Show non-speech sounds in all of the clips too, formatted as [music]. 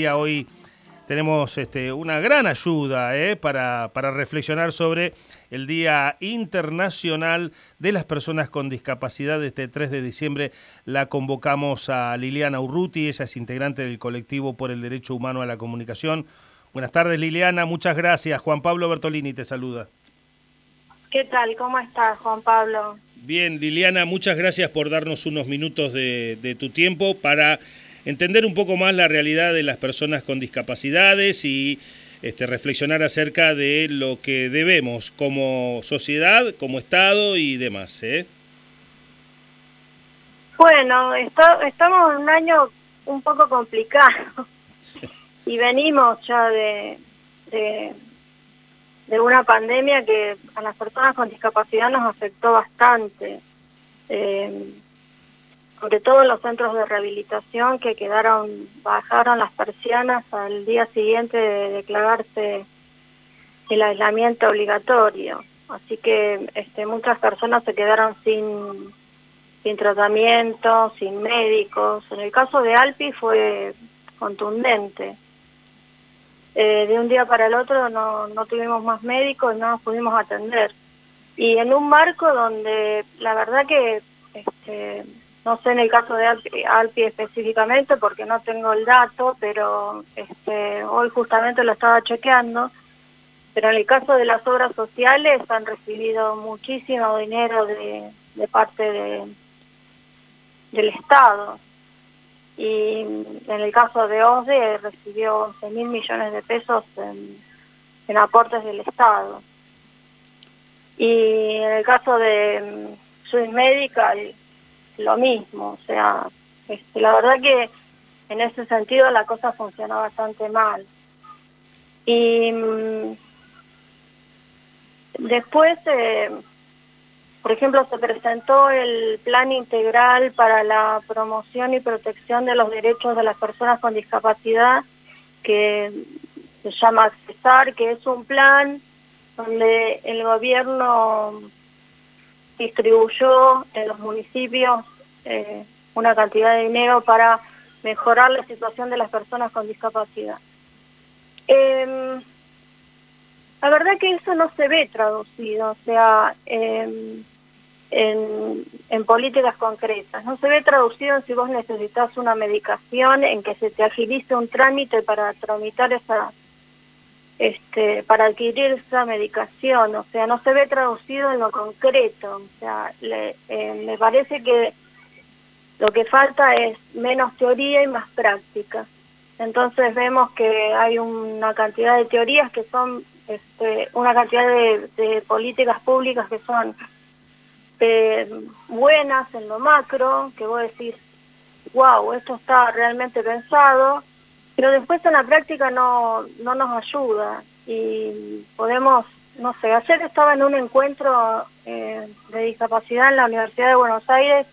Hoy tenemos este, una gran ayuda ¿eh? para, para, reflexionar sobre el Día Internacional de las Personas con Discapacidad. Este 3 de diciembre la convocamos a Liliana Urruti, ella es integrante del colectivo por el Derecho Humano a la Comunicación. Buenas tardes Liliana, muchas gracias. Juan Pablo Bertolini te saluda. ¿Qué tal? ¿Cómo estás, Juan Pablo? Bien, Liliana, muchas gracias por darnos unos minutos de, de tu tiempo para entender un poco más la realidad de las personas con discapacidades y este, reflexionar acerca de lo que debemos como sociedad, como Estado y demás. ¿eh? Bueno, estamos en un año un poco complicado y venimos ya de, de, de, una pandemia que a las personas con discapacidad nos afectó bastante. Eh, sobre todo en los centros de rehabilitación que quedaron, bajaron las persianas al día siguiente de declararse el aislamiento obligatorio. Así que este, muchas personas se quedaron sin, sin tratamiento, sin médicos. En el caso de Alpi fue contundente. Eh, de un día para el otro no, no tuvimos más médicos, no nos pudimos atender. Y en un marco donde la verdad que este, no sé en el caso de Alpi, específicamente porque no tengo el dato, pero este, hoy justamente lo estaba chequeando. Pero en el caso de las obras sociales han recibido muchísimo dinero de, parte de, del Estado. Y en el caso de OSDE recibió 11 mil millones de pesos en, aportes del Estado. Y en el caso de Swiss Medical lo mismo, o sea, este, la verdad que en ese sentido la cosa funciona bastante mal. Y mm, después, eh, por ejemplo, se presentó el Plan Integral para la Promoción y Protección de los Derechos de las Personas con Discapacidad, que se llama Accesar, que es un plan donde el gobierno distribuyó en los municipios eh, una cantidad de dinero para mejorar la situación de las personas con discapacidad. Em, la verdad que eso no se ve traducido, o sea, em, en, en, políticas concretas. No se ve traducido en si vos necesitas una medicación, en que se te agilice un trámite para tramitar esa este, para adquirir esa medicación, o sea, no se ve traducido en lo concreto, o sea, le, eh, me parece que lo que falta es menos teoría y más práctica. Entonces vemos que hay una cantidad de teorías que son, este, una cantidad de, políticas públicas que son eh, buenas en lo macro, que vos decís, wow, esto está realmente pensado, pero después en la práctica no, no nos ayuda. Y podemos, no sé, ayer estaba en un encuentro eh, de discapacidad en la Universidad de Buenos Aires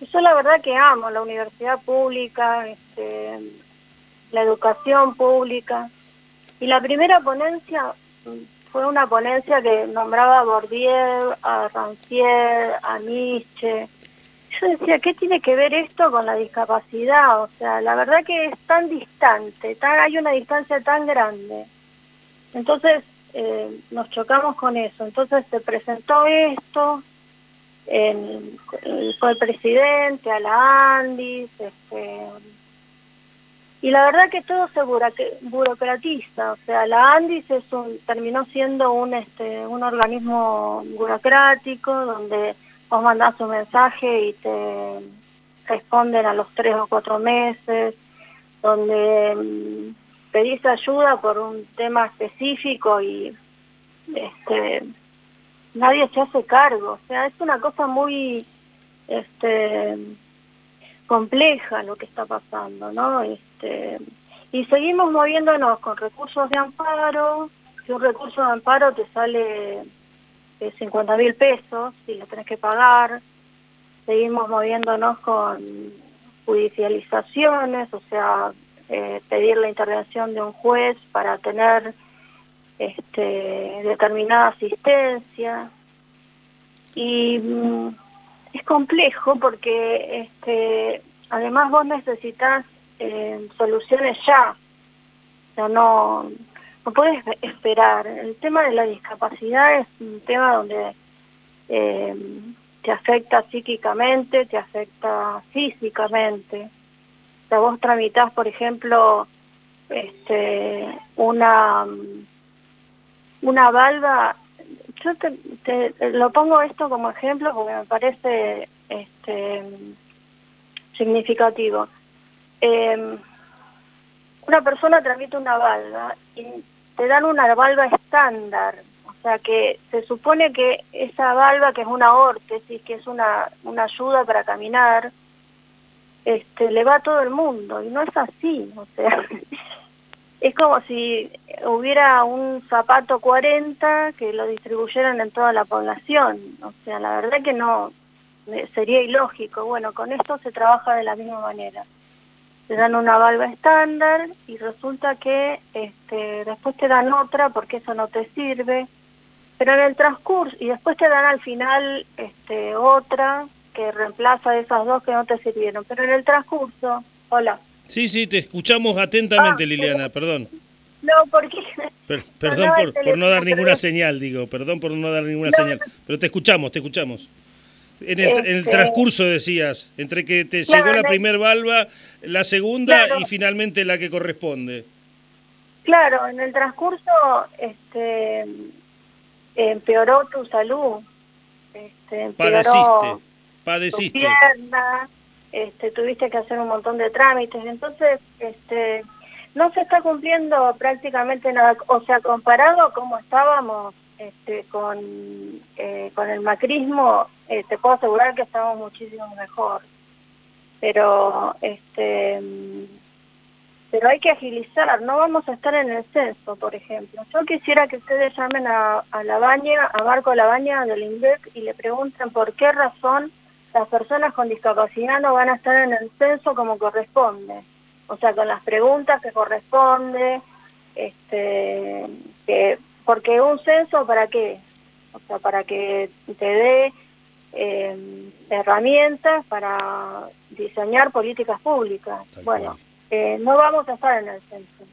y yo la verdad que amo la universidad pública, este, la educación pública y la primera ponencia fue una ponencia que nombraba a Bourdieu, a Rancière, a Nietzsche, yo decía, ¿qué tiene que ver esto con la discapacidad? O sea, la verdad que es tan distante, tan, hay una distancia tan grande. Entonces eh, nos chocamos con eso. Entonces se presentó esto, en, fue el presidente, a la Andis, este, y la verdad que todo se burocratiza, o sea, la ANDIS es un, terminó siendo un, este, un organismo burocrático donde vos mandás un mensaje y te responden a los tres o cuatro meses, donde mm, pedís ayuda por un tema específico y este nadie se hace cargo, o sea, es una cosa muy este compleja lo que está pasando, ¿no? Este y seguimos moviéndonos con recursos de amparo, si un recurso de amparo te sale 50 mil pesos y lo tenés que pagar. Seguimos moviéndonos con judicializaciones, o sea, eh, pedir la intervención de un juez para tener este, determinada asistencia. Y mm, es complejo porque este, además vos necesitas eh, soluciones ya. O no, no puedes esperar. El tema de la discapacidad es un tema donde eh, te afecta psíquicamente, te afecta físicamente. O sea, vos tramitas, por ejemplo, este, una, una valva, yo te, lo pongo esto como ejemplo porque me parece este, significativo. Eh, una persona tramita una valva y te dan una valva estándar, o sea que se supone que esa valva que es una órtesis, que es una, una ayuda para caminar, este, le va a todo el mundo y no es así, o sea, [laughs] es como si hubiera un zapato 40 que lo distribuyeran en toda la población, o sea, la verdad que no, sería ilógico, bueno, con esto se trabaja de la misma manera te dan una valva estándar y resulta que este, después te dan otra porque eso no te sirve, pero en el transcurso, y después te dan al final este, otra que reemplaza esas dos que no te sirvieron, pero en el transcurso, hola. Sí, sí, te escuchamos atentamente, ah, Liliana, perdón. No, porque... [laughs] [laughs] perdón por, por, no dar ninguna señal, digo, perdón por no dar ninguna señal, pero te escuchamos, te escuchamos. En el, este, transcurso decías, entre que te llegó la primer valva, la segunda y finalmente la que corresponde. Claro, en el transcurso este, empeoró tu salud, este, empeoró padeciste, tu pierna, este, tuviste que hacer un montón de trámites, entonces este, no se está cumpliendo prácticamente nada, o sea, comparado a cómo estábamos este, con, eh, con el macrismo, eh, te puedo asegurar que estamos muchísimo mejor. Pero, este, pero hay que agilizar, no vamos a estar en el censo, por ejemplo. Yo quisiera que ustedes llamen a, a la baña, a Marco Labaña del INDEC y le pregunten por qué razón las personas con discapacidad no van a estar en el censo como corresponde. O sea, con las preguntas que corresponde, este, que porque un censo, ¿para qué? O sea, para que te dé eh, herramientas para diseñar políticas públicas. bueno, eh, no vamos a estar en el censo.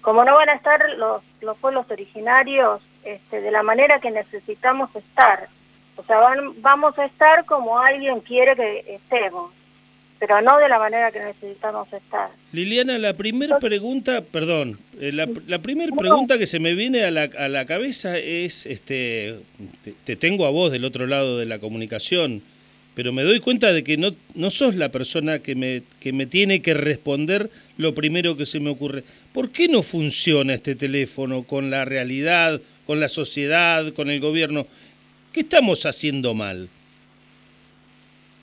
Como no van a estar los, los pueblos originarios este, de la manera que necesitamos estar. O sea, van, vamos a estar como alguien quiere que estemos pero no de la manera que necesitamos estar. Liliana, la primera pregunta, perdón, eh, la, la primera pregunta que se me viene a la, a la cabeza es, este, te, tengo a vos del otro lado de la comunicación, pero me doy cuenta de que no, no sos la persona que me, que me tiene que responder lo primero que se me ocurre. ¿Por qué no funciona este teléfono con la realidad, con la sociedad, con el gobierno? ¿Qué estamos haciendo mal?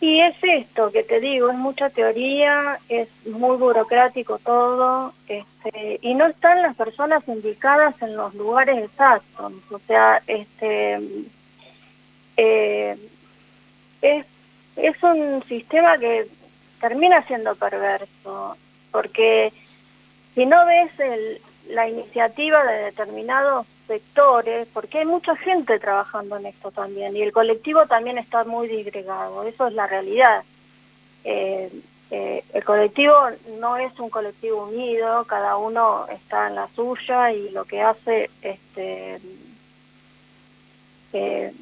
Y es esto que te digo, es mucha teoría, es muy burocrático todo, este, y no están las personas indicadas en los lugares exactos. O sea, este, eh, es, es un sistema que termina siendo perverso, porque si no ves el, la iniciativa de determinados sectores, porque hay mucha gente trabajando en esto también, y el colectivo también está muy disgregado, eso es la realidad. Eh, eh, el colectivo no es un colectivo unido, cada uno está en la suya y lo que hace, este, eh,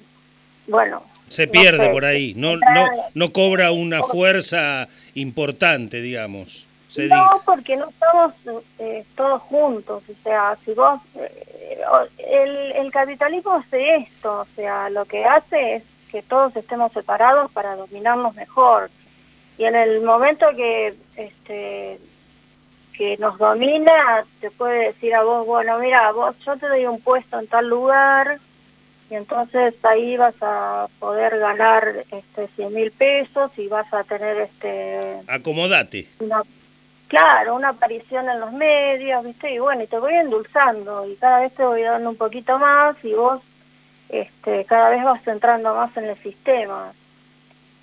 bueno... Se pierde por ahí, no, no, no cobra una fuerza importante, digamos. No, porque no estamos eh, todos juntos, o sea, si vos, eh, el, el capitalismo hace esto, o sea, lo que hace es que todos estemos separados para dominarnos mejor. Y en el momento que este que nos domina, te puede decir a vos, bueno, mira, vos yo te doy un puesto en tal lugar, y entonces ahí vas a poder ganar este 100 mil pesos y vas a tener este... Acomodate. Claro, una aparición en los medios, ¿viste? Y bueno, y te voy endulzando y cada vez te voy dando un poquito más y vos este, cada vez vas entrando más en el sistema.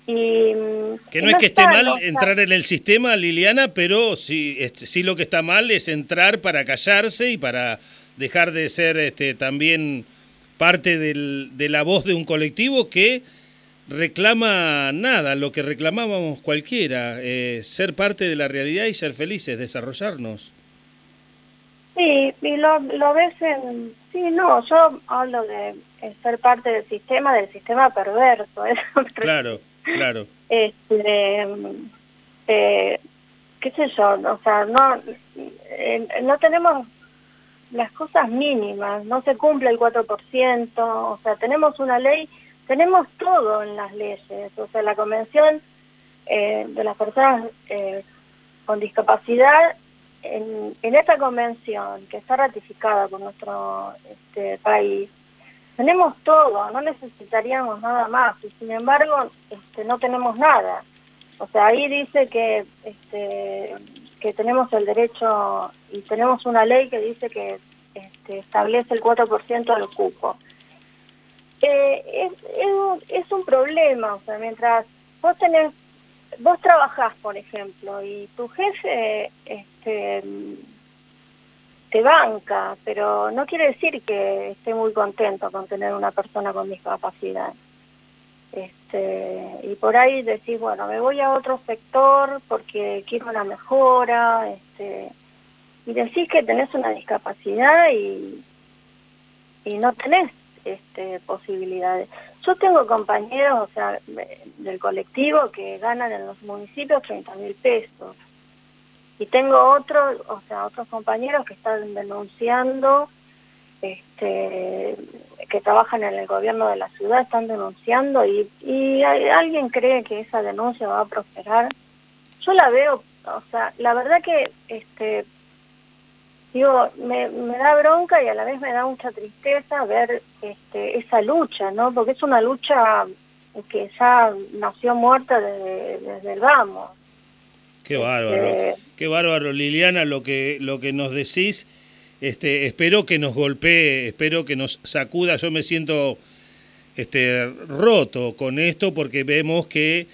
Y, mm, que no, es que esté mal entrar en el sistema, Liliana, pero sí, sí lo que está mal es entrar para callarse y para dejar de ser este, también parte del, de la voz de un colectivo que reclama nada, lo que reclamábamos cualquiera, eh, ser parte de la realidad y ser felices, desarrollarnos. Sí, y lo, lo ves en... Sí, no, yo hablo de ser parte del sistema, del sistema perverso. [laughs] claro, claro. Este, eh, qué sé yo, o sea, no, eh, no tenemos las cosas mínimas, no se cumple el 4%, o sea, tenemos una ley, tenemos todo en las leyes, o sea, la Convención eh, de las Personas eh, con Discapacidad en, esta convención que está ratificada por nuestro este, país, tenemos todo, no necesitaríamos nada más, y sin embargo este, no tenemos nada. O sea, ahí dice que, este, que tenemos el derecho y tenemos una ley que dice que establece el 4% del cupo. Eh, es, es, un problema, o sea, mientras vos tenés vos trabajás, por ejemplo, y tu jefe este, te banca, pero no quiere decir que esté muy contento con tener una persona con discapacidad. Este, y por ahí decís, bueno, me voy a otro sector porque quiero una mejora, este, y decís que tenés una discapacidad y, y no tenés este, posibilidades. Yo tengo compañeros, o sea, del colectivo que ganan en los municipios 30 mil pesos. Y tengo otros, o sea, otros compañeros que están denunciando, este, que trabajan en el gobierno de la ciudad, están denunciando y, y alguien cree que esa denuncia va a prosperar. Yo la veo, o sea, la verdad que este, digo, me, me, da bronca y a la vez me da mucha tristeza ver este, esa lucha, ¿no? Porque es una lucha que ya nació muerta desde, desde el vamos. Qué bárbaro, este, qué bárbaro, Liliana, lo que, lo que nos decís. Este, espero que nos golpee, espero que nos sacuda. Yo me siento este, roto con esto porque vemos que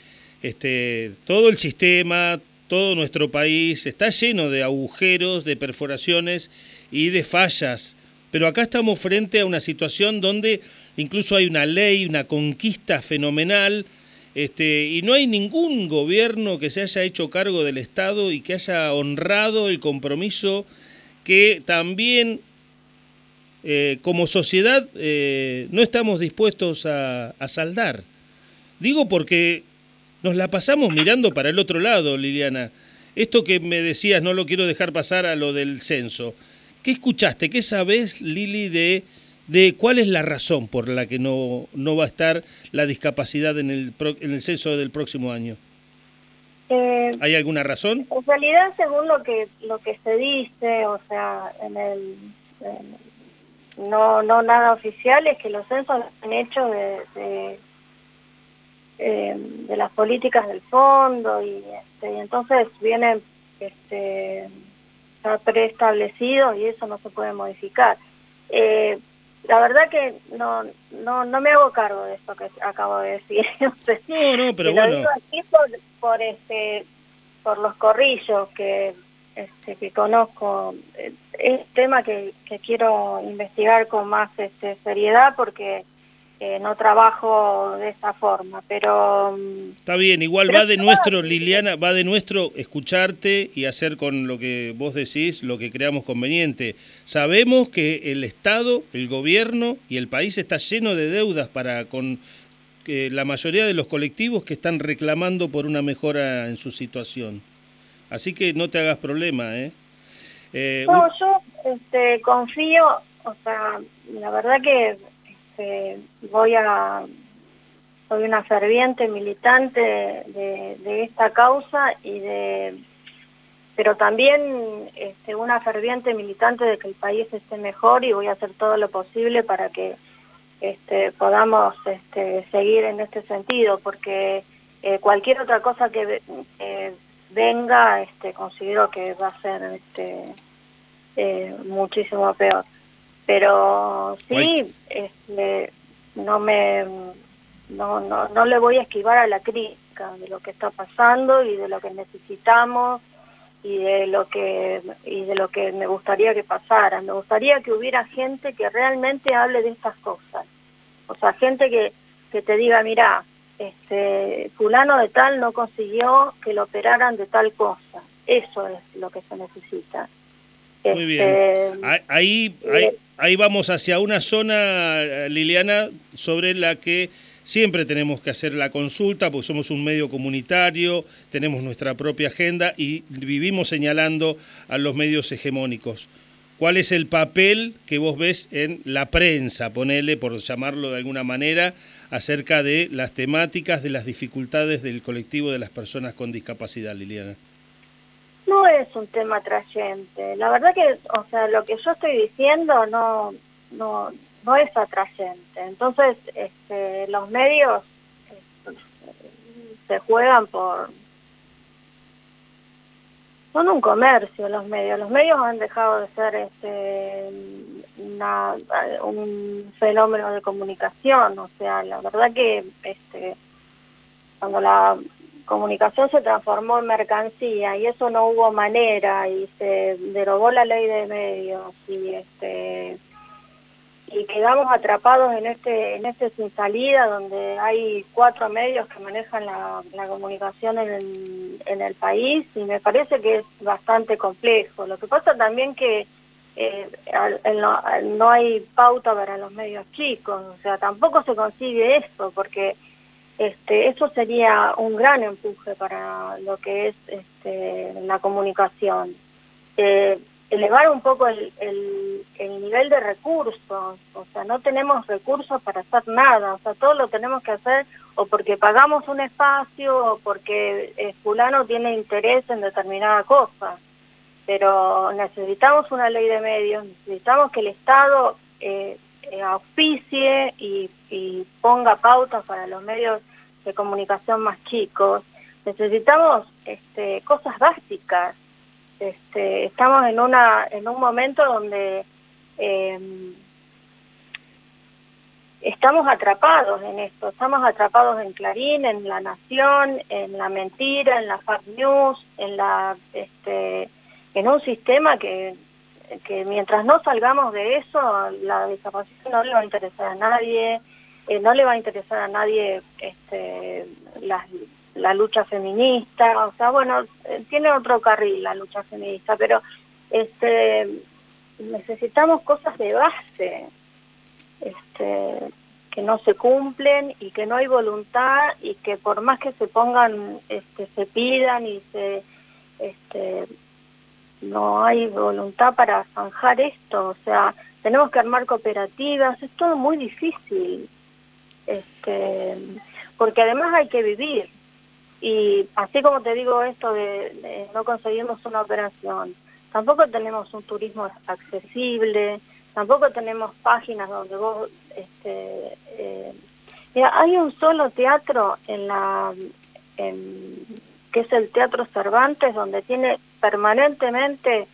este, todo el sistema, todo nuestro país está lleno de agujeros, de perforaciones y de fallas. Pero acá estamos frente a una situación donde incluso hay una ley, una conquista fenomenal, este, y no hay ningún gobierno que se haya hecho cargo del Estado y que haya honrado el compromiso que también eh, como sociedad eh, no estamos dispuestos a, a saldar. Digo porque nos la pasamos mirando para el otro lado, Liliana. Esto que me decías, no lo quiero dejar pasar a lo del censo. ¿Qué escuchaste? ¿Qué sabes, Lili, de, de cuál es la razón por la que no, no va a estar la discapacidad en el, en el censo del próximo año? Eh, ¿Hay alguna razón? En realidad, según lo que lo que se dice, o sea, en el, no no nada oficial, es que los censos han hecho de eh, de las políticas del fondo y, este, entonces vienen este, ya preestablecidos y eso no se puede modificar. Eh, la verdad que no, no, no me hago cargo de esto que acabo de decir. [laughs] no, no, pero bueno. Lo aquí por, por, este, por los corrillos que, este, que conozco. Es un tema que, que quiero investigar con más este, seriedad porque no trabajo de esa forma, pero... Mm, Está bien, igual va de nuestro, Liliana, va de nuestro escucharte y hacer con lo que vos decís lo que creamos conveniente. Sabemos que el Estado, el gobierno y el país está lleno de deudas para con eh, la mayoría de los colectivos que están reclamando por una mejora en su situación. Así que no te hagas problema, ¿eh? eh no, yo este, confío, o sea, la verdad que este, voy a, soy una ferviente militante de, esta causa y de, pero también este, una ferviente militante de que el país esté mejor y voy a hacer todo lo posible para que este, podamos este, seguir en este sentido, porque eh, cualquier otra cosa que venga, este, considero que va a ser este, eh, muchísimo peor pero sí este, no me no, no, no le voy a esquivar a la crítica de lo que está pasando y de lo que necesitamos y de lo que y de lo que me gustaría que pasara. Me gustaría que hubiera gente que realmente hable de estas cosas. O sea gente que, que te diga mira este fulano de tal no consiguió que lo operaran de tal cosa eso es lo que se necesita Muy bien. Este, ahí, ahí, ahí vamos hacia una zona, Liliana, sobre la que siempre tenemos que hacer la consulta porque somos un medio comunitario, tenemos nuestra propia agenda y vivimos señalando a los medios hegemónicos. ¿Cuál es el papel que vos ves en la prensa, ponele, por llamarlo de alguna manera, acerca de las temáticas, de las dificultades del colectivo de las personas con discapacidad, Liliana? No es un tema atrayente. La verdad que, o sea, lo que yo estoy diciendo no, no, no es atrayente. Entonces, este, los medios este, se juegan por... Son un comercio los medios. Los medios han dejado de ser este, un fenómeno de comunicación. O sea, la verdad que este, cuando la comunicación se transformó en mercancía y eso no hubo manera y se derogó la ley de medios y este y quedamos atrapados en este en este sin salida donde hay cuatro medios que manejan la, comunicación en el, en el país y me parece que es bastante complejo. Lo que pasa también que eh, no, no hay pauta para los medios chicos, o sea, tampoco se consigue eso porque este, eso sería un gran empuje para lo que es este, la comunicación. Eh, elevar un poco el, nivel de recursos, o sea, no tenemos recursos para hacer nada, o sea, todo lo tenemos que hacer o porque pagamos un espacio o porque el eh, fulano tiene interés en determinada cosa, pero necesitamos una ley de medios, necesitamos que el Estado eh, eh, auspicie y, ponga pautas para los medios de comunicación más chicos. Necesitamos este, cosas básicas. Este, estamos en, una, en un momento donde em, estamos atrapados en esto, estamos atrapados en Clarín, en La Nación, en la mentira, en la fake news, en, la, este, en un sistema que que mientras no salgamos de eso, la discapacidad no le va a interesar a nadie, eh, no le va a interesar a nadie este, la, lucha feminista, o sea, bueno, eh, tiene otro carril la lucha feminista, pero este, necesitamos cosas de base, este, que no se cumplen y que no hay voluntad y que por más que se pongan, este, se pidan y se este, no hay voluntad para zanjar esto, o sea, tenemos que armar cooperativas, es todo muy difícil, este, porque además hay que vivir, y así como te digo esto de, no conseguimos una operación, tampoco tenemos un turismo accesible, tampoco tenemos páginas donde vos, este, eh, hay un solo teatro en la, en, que es el Teatro Cervantes, donde tiene permanentemente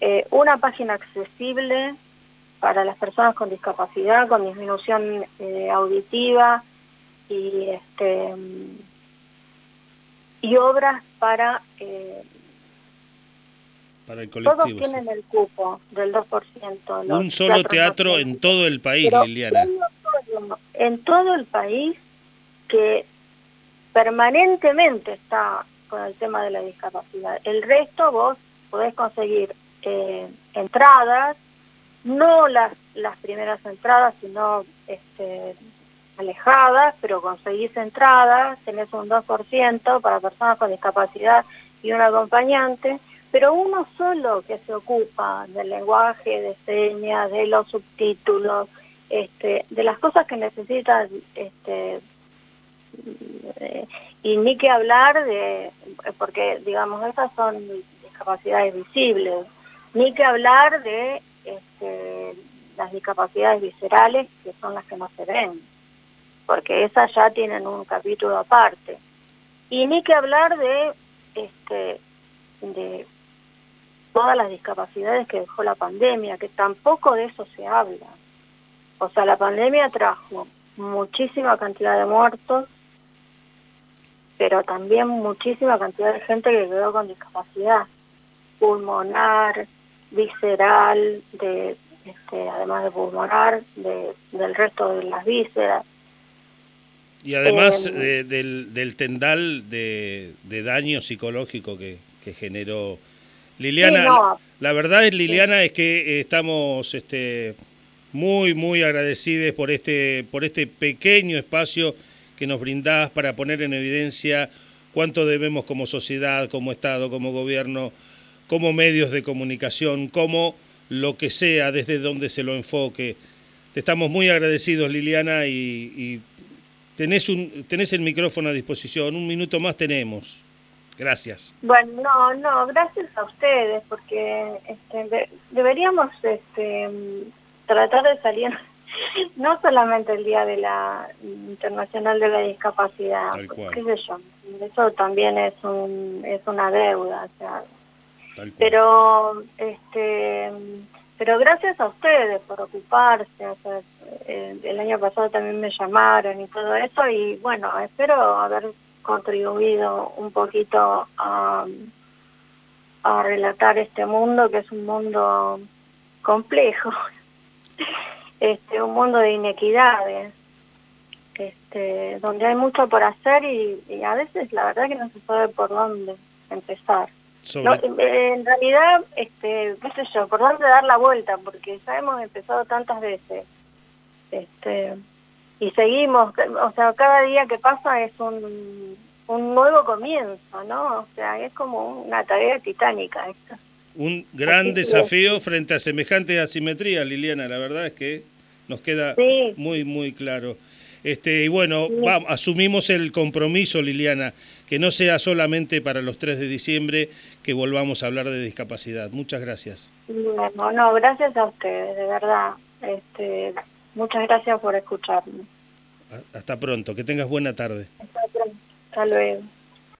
eh, una página accesible para las personas con discapacidad, con disminución eh, auditiva y este y obras para eh, para el colectivo. Todos tienen el cupo del 2%. Un solo teatro en todo el país, Liliana. En todo el país que permanentemente está con el tema de la discapacidad. El resto vos podés conseguir eh, entradas, no las, las primeras entradas, sino este, alejadas, pero conseguís entradas, tenés un 2% para personas con discapacidad y un acompañante, pero uno solo que se ocupa del lenguaje, de señas, de los subtítulos, este, de las cosas que necesitan este, y ni que hablar de, porque digamos, esas son discapacidades visibles, ni que hablar de este, las discapacidades viscerales, que son las que no se ven, porque esas ya tienen un capítulo aparte. Y ni que hablar de, este, de todas las discapacidades que dejó la pandemia, que tampoco de eso se habla. O sea, la pandemia trajo muchísima cantidad de muertos, pero también muchísima cantidad de gente que quedó con discapacidad pulmonar, visceral, de este, además de pulmonar, de, del resto de las vísceras. Y además em, del, del, tendal de, de, daño psicológico que, que generó Liliana, la verdad es, Liliana, es que estamos este, muy, muy agradecidos por este, por este pequeño espacio que nos brindás para poner en evidencia cuánto debemos como sociedad, como Estado, como gobierno, como medios de comunicación, como lo que sea, desde donde se lo enfoque. Te estamos muy agradecidos, Liliana, y, tenés, un, tenés el micrófono a disposición. Un minuto más tenemos. Gracias. Bueno, no, no, gracias a ustedes, porque este, deberíamos este, tratar de salir, no solamente el Día de la Internacional de la Discapacidad, qué sé yo, eso también es, un, es una deuda, o sea, pero este pero gracias a ustedes por ocuparse eh, el año pasado también me llamaron y todo eso y bueno espero haber contribuido un poquito a, a relatar este mundo que es un mundo complejo [laughs] este un mundo de inequidades este donde hay mucho por hacer y, y a veces la verdad que no se sabe por dónde empezar en realidad, este, qué sé yo, por dónde dar la vuelta, porque ya hemos empezado tantas veces. Este, y seguimos, o sea, cada día que pasa es un, un nuevo comienzo, ¿no? O sea, es como una tarea titánica esta. Un gran desafío frente a semejante asimetría, Liliana, la verdad es que nos queda muy, muy claro. Este, y bueno, asumimos el compromiso, Liliana, que no sea solamente para los 3 de diciembre que volvamos a hablar de discapacidad. Muchas gracias. No, no, gracias a ustedes, de verdad. Este, muchas gracias por escucharme. Hasta pronto, que tengas buena tarde. Hasta pronto, hasta luego.